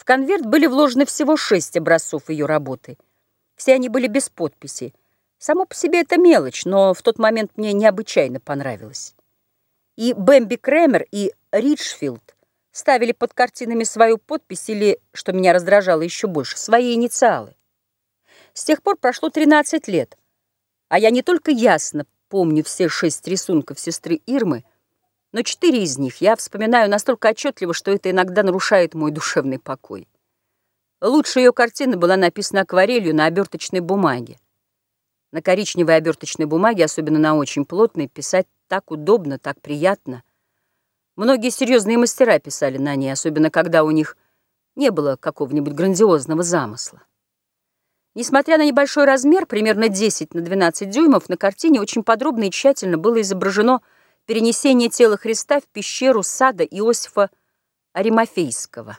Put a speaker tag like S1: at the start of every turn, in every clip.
S1: В конверт были вложены всего шесть образцов ее работы. Все они были без подписи. Само по себе это мелочь, но в тот момент мне необычайно понравилось. И Бэмби Кремер, и Ричфилд ставили под картинами свою подпись или, что меня раздражало еще больше, свои инициалы. С тех пор прошло 13 лет, а я не только ясно помню все шесть рисунков сестры Ирмы, но четыре из них я вспоминаю настолько отчетливо, что это иногда нарушает мой душевный покой. Лучшая ее картина была написана акварелью на оберточной бумаге. На коричневой оберточной бумаге, особенно на очень плотной, писать так удобно, так приятно. Многие серьезные мастера писали на ней, особенно когда у них не было какого-нибудь грандиозного замысла. Несмотря на небольшой размер, примерно 10 на 12 дюймов, на картине очень подробно и тщательно было изображено перенесение тела Христа в пещеру сада Иосифа Аримафейского.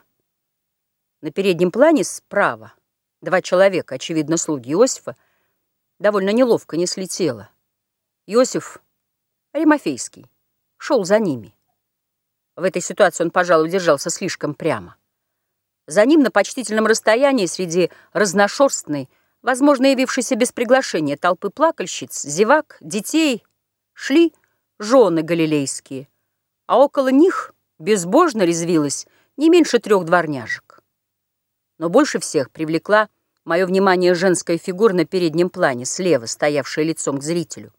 S1: На переднем плане справа два человека, очевидно, слуги Иосифа, довольно неловко несли тело. Иосиф Аримафейский шел за ними. В этой ситуации он, пожалуй, держался слишком прямо. За ним на почтительном расстоянии среди разношерстной, возможно, явившейся без приглашения толпы плакальщиц, зевак, детей, шли жены галилейские, а около них безбожно резвилось не меньше трех дворняжек. Но больше всех привлекла мое внимание женская фигура на переднем плане, слева, стоявшая лицом к зрителю.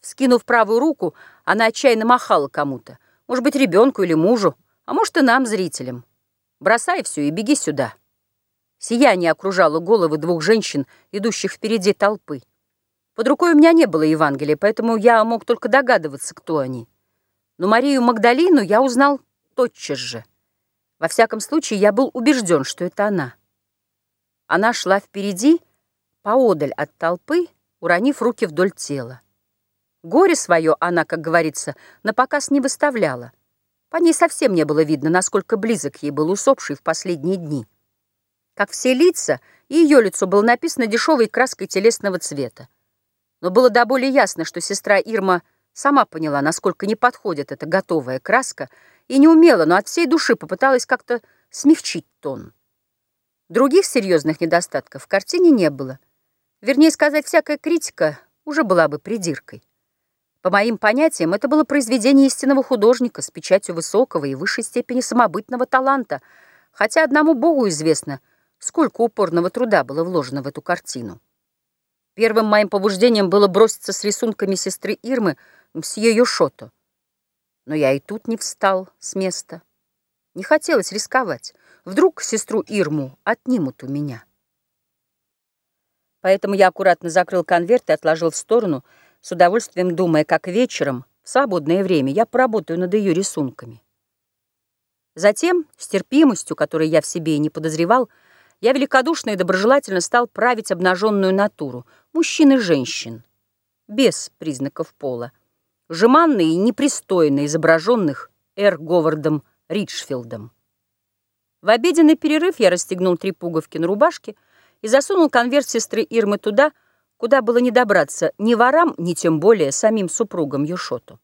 S1: Вскинув правую руку, она отчаянно махала кому-то, может быть, ребенку или мужу, а может, и нам, зрителям. Бросай все и беги сюда. Сияние окружало головы двух женщин, идущих впереди толпы. Под рукой у меня не было Евангелия, поэтому я мог только догадываться, кто они. Но Марию Магдалину я узнал тотчас же. Во всяком случае, я был убежден, что это она. Она шла впереди, поодаль от толпы, уронив руки вдоль тела. Горе свое она, как говорится, на показ не выставляла. По ней совсем не было видно, насколько близок ей был усопший в последние дни. Как все лица, и ее лицо было написано дешевой краской телесного цвета. Но было до боли ясно, что сестра Ирма сама поняла, насколько не подходит эта готовая краска, и не умела, но от всей души попыталась как-то смягчить тон. Других серьезных недостатков в картине не было. Вернее сказать, всякая критика уже была бы придиркой. По моим понятиям, это было произведение истинного художника с печатью высокого и высшей степени самобытного таланта, хотя одному Богу известно, сколько упорного труда было вложено в эту картину. Первым моим побуждением было броситься с рисунками сестры Ирмы мсье Юшото. Но я и тут не встал с места. Не хотелось рисковать. Вдруг сестру Ирму отнимут у меня. Поэтому я аккуратно закрыл конверт и отложил в сторону, с удовольствием думая, как вечером, в свободное время, я поработаю над ее рисунками. Затем, с терпимостью, которой я в себе и не подозревал, я великодушно и доброжелательно стал править обнаженную натуру, мужчин и женщин, без признаков пола, жеманно и непристойно изображенных Эр Говардом Ричфилдом. В обеденный перерыв я расстегнул три пуговки на рубашке и засунул конверт сестры Ирмы туда, куда было не добраться ни ворам, ни тем более самим супругам Юшоту.